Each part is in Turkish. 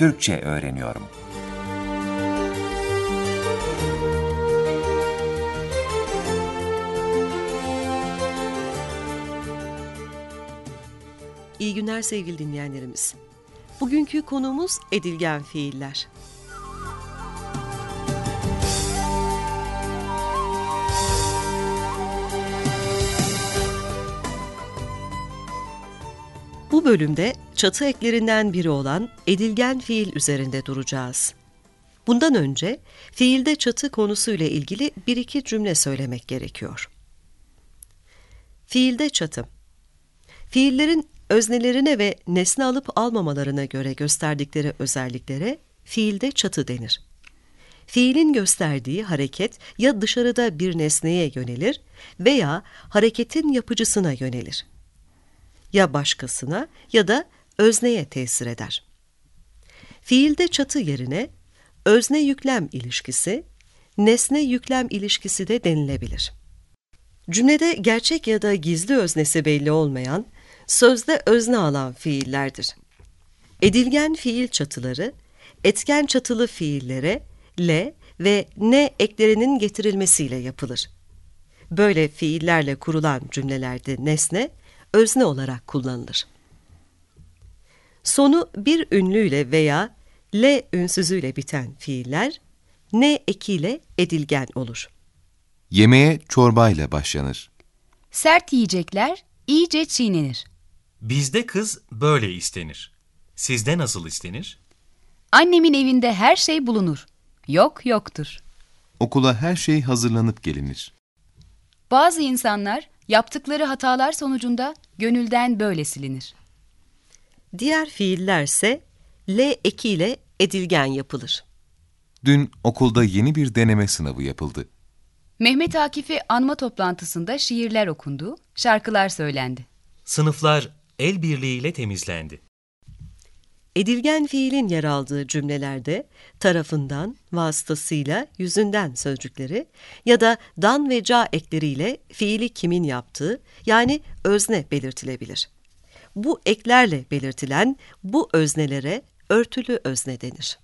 Türkçe öğreniyorum. İyi günler sevgili dinleyenlerimiz. Bugünkü konumuz edilgen fiiller. Bu bölümde çatı eklerinden biri olan edilgen fiil üzerinde duracağız. Bundan önce fiilde çatı konusuyla ilgili bir iki cümle söylemek gerekiyor. Fiilde çatı Fiillerin öznelerine ve nesne alıp almamalarına göre gösterdikleri özelliklere fiilde çatı denir. Fiilin gösterdiği hareket ya dışarıda bir nesneye yönelir veya hareketin yapıcısına yönelir. Ya başkasına ya da özneye tesir eder. Fiilde çatı yerine özne yüklem ilişkisi, nesne yüklem ilişkisi de denilebilir. Cümlede gerçek ya da gizli öznesi belli olmayan, sözde özne alan fiillerdir. Edilgen fiil çatıları, etken çatılı fiillere le ve ne eklerinin getirilmesiyle yapılır. Böyle fiillerle kurulan cümlelerde nesne, özne olarak kullanılır. Sonu bir ünlüyle veya le ünsüzüyle biten fiiller, ne ekiyle edilgen olur. Yemeğe çorbayla başlanır. Sert yiyecekler iyice çiğnenir. Bizde kız böyle istenir. Sizde nasıl istenir? Annemin evinde her şey bulunur. Yok yoktur. Okula her şey hazırlanıp gelinir. Bazı insanlar yaptıkları hatalar sonucunda gönülden böyle silinir. Diğer fiillerse le ekiyle edilgen yapılır. Dün okulda yeni bir deneme sınavı yapıldı. Mehmet Akif'i anma toplantısında şiirler okundu, şarkılar söylendi. Sınıflar el birliğiyle temizlendi. Edilgen fiilin yer aldığı cümlelerde tarafından, vasıtasıyla, yüzünden sözcükleri ya da dan ve ca ekleriyle fiili kimin yaptığı yani özne belirtilebilir. Bu eklerle belirtilen bu öznelere örtülü özne denir.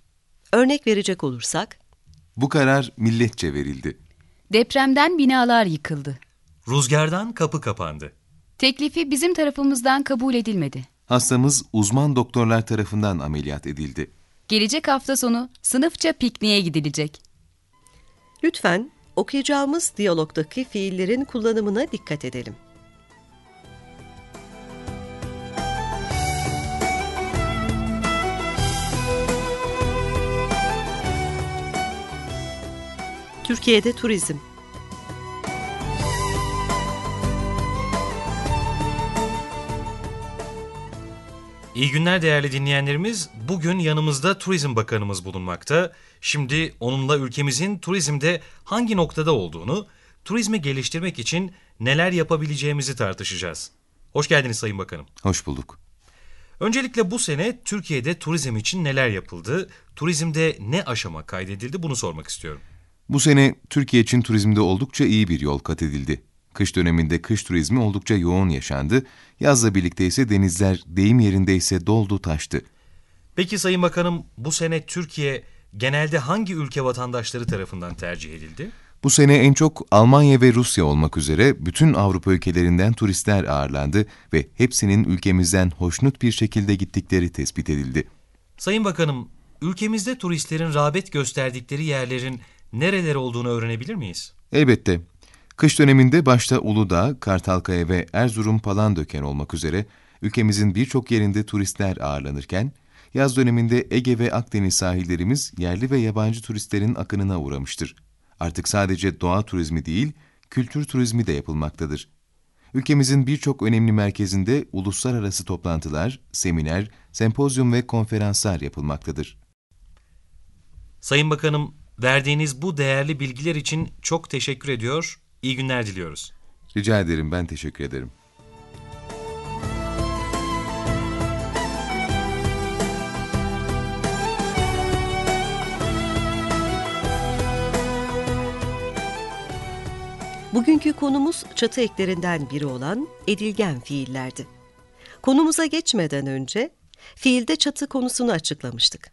Örnek verecek olursak, Bu karar milletçe verildi. Depremden binalar yıkıldı. Rüzgardan kapı kapandı. Teklifi bizim tarafımızdan kabul edilmedi. Hastamız uzman doktorlar tarafından ameliyat edildi. Gelecek hafta sonu sınıfça pikniğe gidilecek. lütfen okuyacağımız diyalogdaki fiillerin kullanımına dikkat edelim. Türkiye'de turizm İyi günler değerli dinleyenlerimiz. Bugün yanımızda Turizm Bakanımız bulunmakta. Şimdi onunla ülkemizin turizmde hangi noktada olduğunu, turizmi geliştirmek için neler yapabileceğimizi tartışacağız. Hoş geldiniz Sayın Bakanım. Hoş bulduk. Öncelikle bu sene Türkiye'de turizm için neler yapıldı, turizmde ne aşama kaydedildi bunu sormak istiyorum. Bu sene Türkiye için turizmde oldukça iyi bir yol kat edildi. Kış döneminde kış turizmi oldukça yoğun yaşandı. Yazla birlikte ise denizler deyim yerinde ise doldu taştı. Peki Sayın Bakanım bu sene Türkiye genelde hangi ülke vatandaşları tarafından tercih edildi? Bu sene en çok Almanya ve Rusya olmak üzere bütün Avrupa ülkelerinden turistler ağırlandı ve hepsinin ülkemizden hoşnut bir şekilde gittikleri tespit edildi. Sayın Bakanım, ülkemizde turistlerin rağbet gösterdikleri yerlerin nereler olduğunu öğrenebilir miyiz? Elbette. Kış döneminde başta Uludağ, Kartalkaya ve Erzurum Palandöken olmak üzere ülkemizin birçok yerinde turistler ağırlanırken, yaz döneminde Ege ve Akdeniz sahillerimiz yerli ve yabancı turistlerin akınına uğramıştır. Artık sadece doğa turizmi değil, kültür turizmi de yapılmaktadır. Ülkemizin birçok önemli merkezinde uluslararası toplantılar, seminer, sempozyum ve konferanslar yapılmaktadır. Sayın Bakanım, verdiğiniz bu değerli bilgiler için çok teşekkür ediyor, iyi günler diliyoruz. Rica ederim, ben teşekkür ederim. Bugünkü konumuz çatı eklerinden biri olan edilgen fiillerdi. Konumuza geçmeden önce fiilde çatı konusunu açıklamıştık.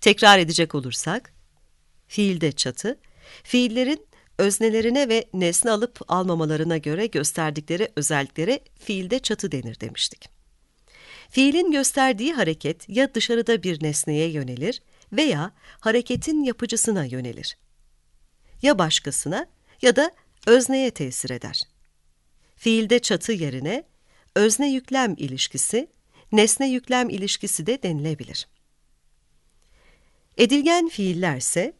Tekrar edecek olursak, fiilde çatı, fiillerin öznelerine ve nesne alıp almamalarına göre gösterdikleri özelliklere fiilde çatı denir demiştik. Fiilin gösterdiği hareket ya dışarıda bir nesneye yönelir veya hareketin yapıcısına yönelir. Ya başkasına ya da özneye tesir eder. Fiilde çatı yerine özne yüklem ilişkisi, nesne yüklem ilişkisi de denilebilir. Edilgen fiillerse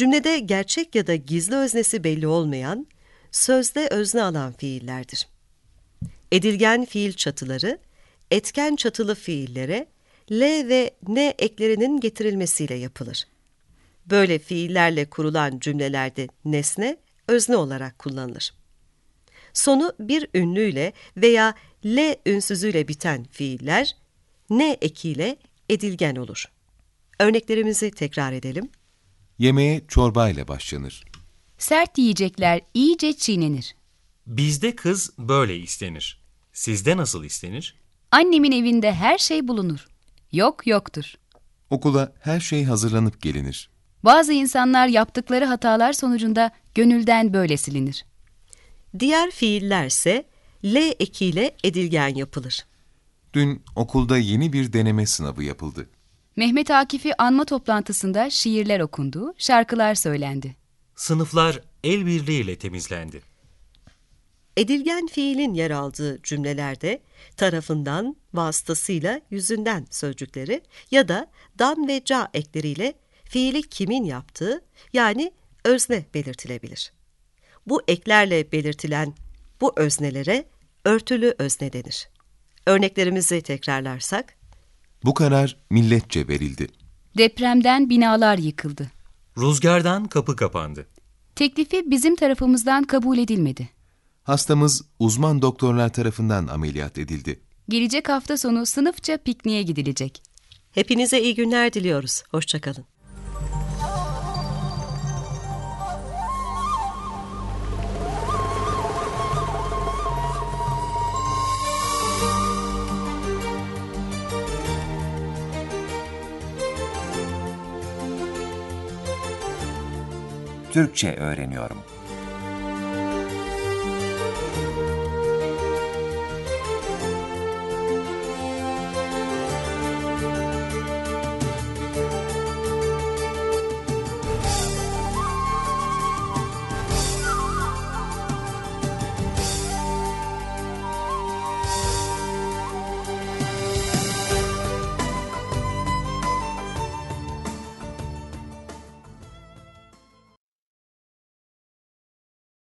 cümlede gerçek ya da gizli öznesi belli olmayan, sözde özne alan fiillerdir. Edilgen fiil çatıları, etken çatılı fiillere L ve N eklerinin getirilmesiyle yapılır. Böyle fiillerle kurulan cümlelerde nesne, özne olarak kullanılır. Sonu bir ünlüyle veya L ünsüzüyle biten fiiller, N ekiyle edilgen olur. Örneklerimizi tekrar edelim. Yemeğe çorbayla başlanır. Sert yiyecekler iyice çiğnenir. Bizde kız böyle istenir. Sizde nasıl istenir? Annemin evinde her şey bulunur. Yok yoktur. Okula her şey hazırlanıp gelinir. Bazı insanlar yaptıkları hatalar sonucunda gönülden böyle silinir. Diğer fiillerse L ekiyle edilgen yapılır. Dün okulda yeni bir deneme sınavı yapıldı. Mehmet Akif'i anma toplantısında şiirler okundu, şarkılar söylendi. Sınıflar el birliğiyle temizlendi. Edilgen fiilin yer aldığı cümlelerde tarafından, vasıtasıyla, yüzünden sözcükleri ya da dan ve ca ekleriyle fiili kimin yaptığı yani özne belirtilebilir. Bu eklerle belirtilen bu öznelere örtülü özne denir. Örneklerimizi tekrarlarsak, Bu karar milletçe verildi. Depremden binalar yıkıldı. Rüzgardan kapı kapandı. Teklifi bizim tarafımızdan kabul edilmedi. Hastamız uzman doktorlar tarafından ameliyat edildi. Gelecek hafta sonu sınıfça pikniğe gidilecek. hepinize iyi günler diliyoruz. Hoşçakalın. Türkçe öğreniyorum.